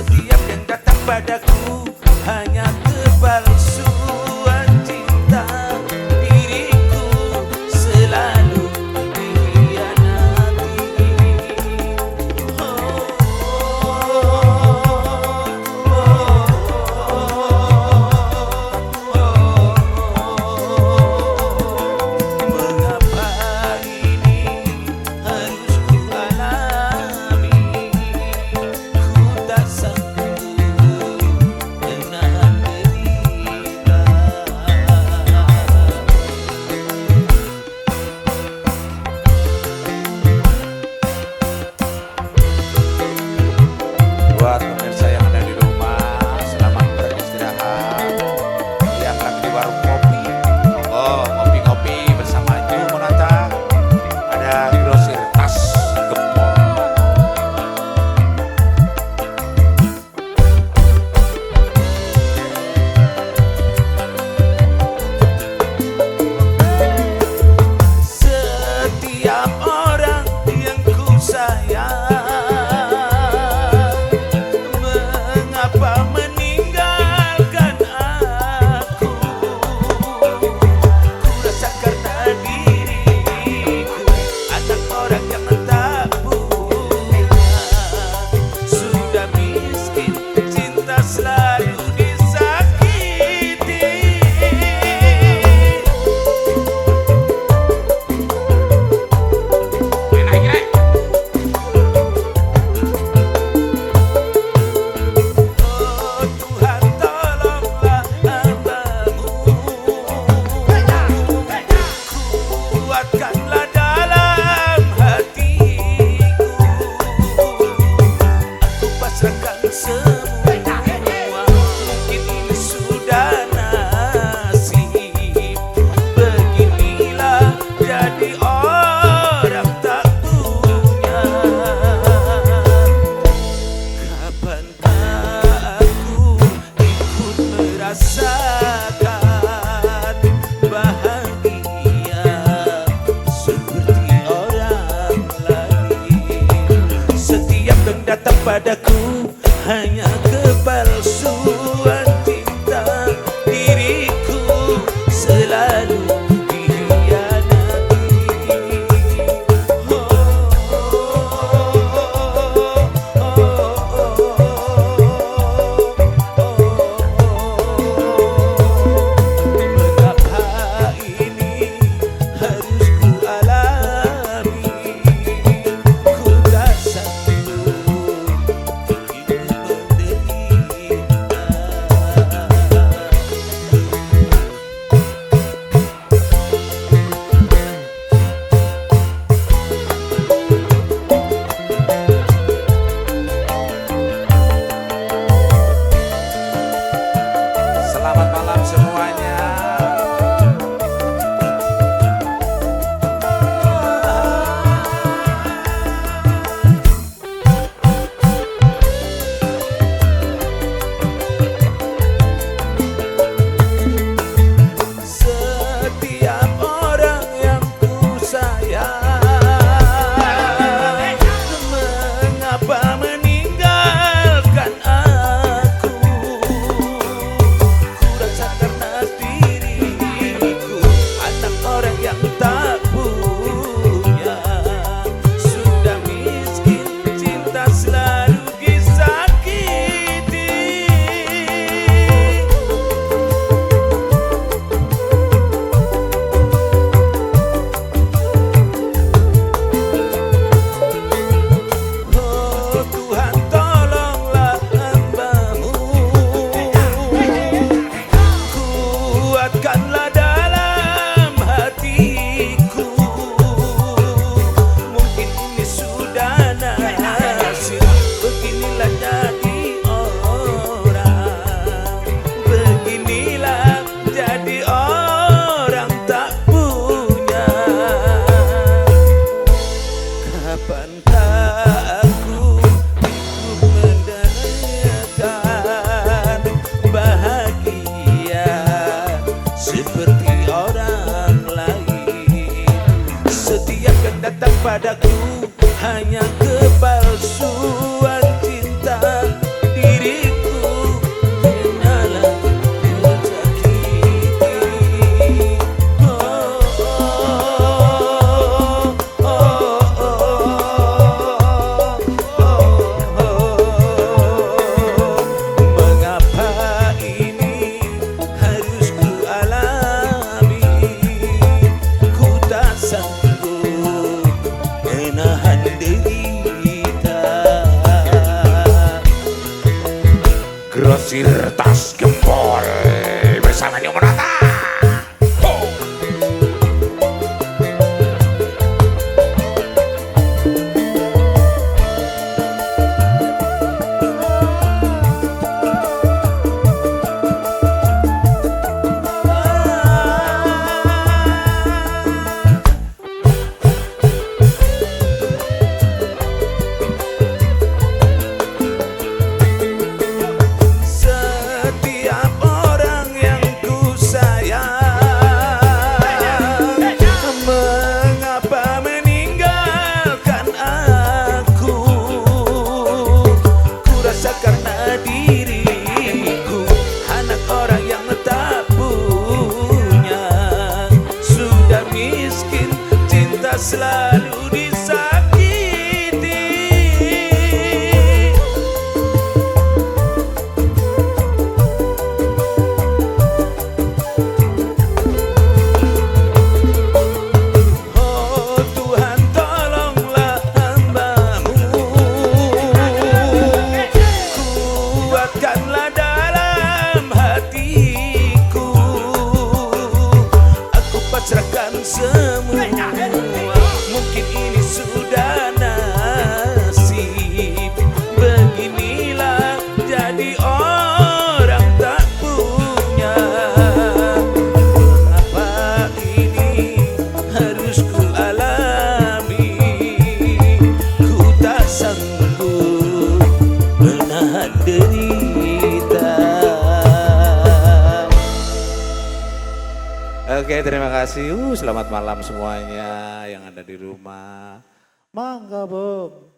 Setiap yang datang padaku padaku hanya kepalsuan malam semuanya. Father basketball. Besame número selalu Oke, terima kasih. Uh, selamat malam semuanya yang ada di rumah. Mangga, Bob.